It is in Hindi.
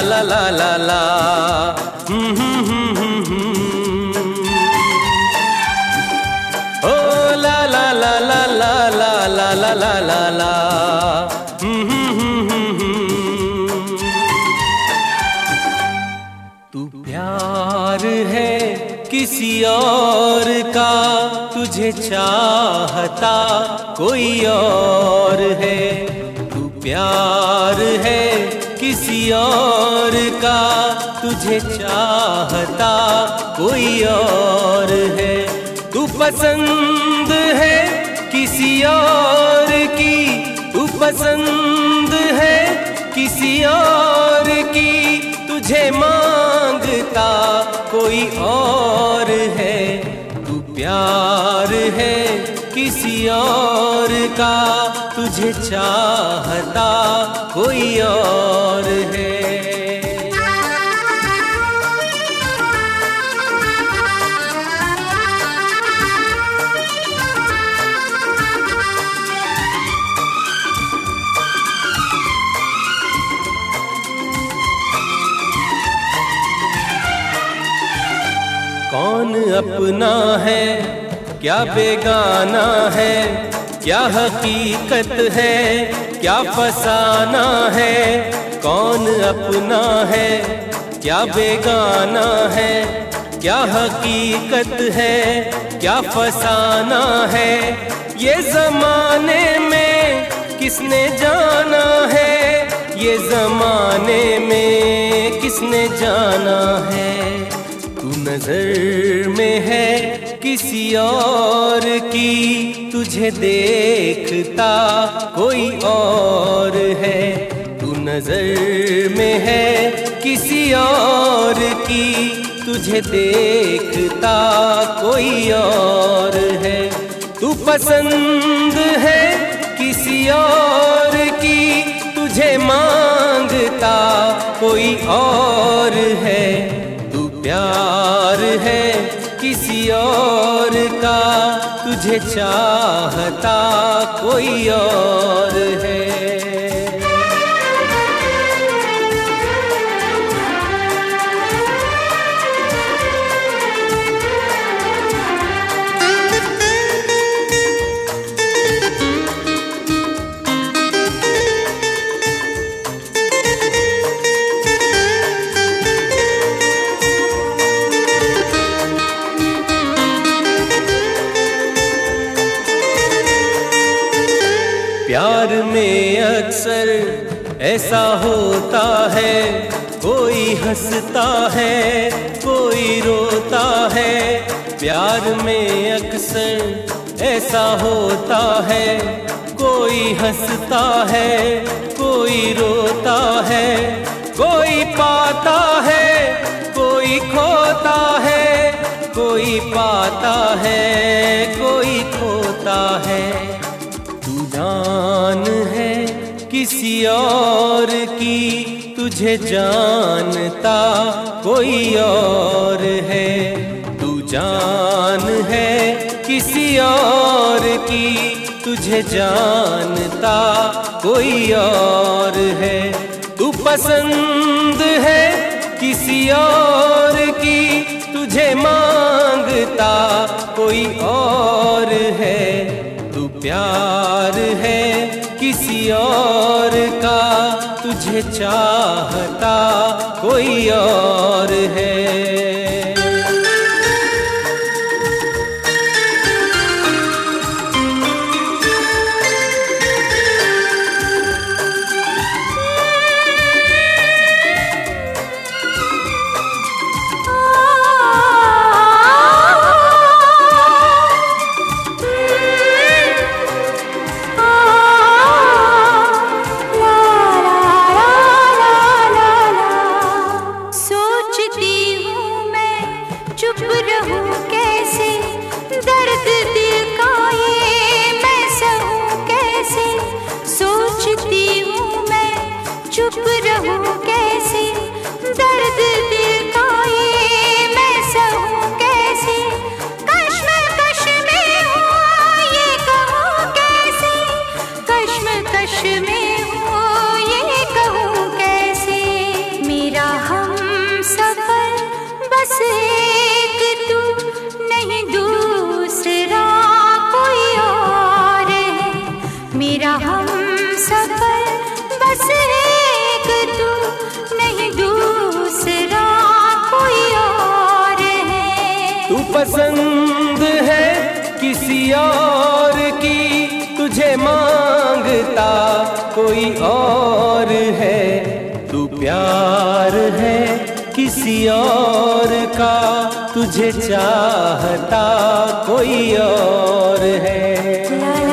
ला ला ला ला ला ला ला ला ला हम्म, हम्म, हम्म, हम्म, हम्म। ला ला ला ला ला ला हम्म, हम्म, हम्म, हम्म, हम्म। तू प्यार है किसी और का तुझे चाहता कोई और है तू प्यार है और का तुझे चाहता कोई और है? तू पसंद है किसी और की? तू पसंद है किसी और की? तुझे माँगता कोई और है? तू प्यार है किसी और का तुझे चाहता कोई और है। कौन अपना है क्या बेगाना है? क्या हकीकत है? क्या फसाना है? कौन अपना है? क्या बेगाना है? क्या हकीकत है? क्या फसाना है? ये जमाने में किसने जाना है? ये जमाने में किसने जाना है? तू नज़र में है किसी और की तुझे देखता कोई और है। तू नज़र में है किसी और की तुझे देखता कोई और है। तू पसंद है किसी और की तुझे माँगता कोई और है। तू प्यार है और का तुझे चाहता कोई और है। ऐसा होता है, कोई हंसता है, कोई रोता है। प्यार में अक्सर ऐसा होता है, कोई हंसता है, कोई रोता है। कोई पाता है, कोई खोता है, कोई पाता है, कोई खोता है। किसी और की तुझे जानता कोई और है। तू जान है किसी और की तुझे जानता कोई और है। तू पसंद है किसी और की तुझे माँगता कोई और है। तू प्यार है किसी और चाहता कोई और है। वश में हो, ये कहूँ कैसे? मेरा हम सफ़र बस एक तू, नहीं दूसरा कोई और है। मेरा हम सफ़र बस एक तू, नहीं दूसरा कोई और है। तू पसंद है किसी और की, तुझे माँ माँगता कोई और है? तू प्यार है किसी और का? तुझे चाहता कोई और है?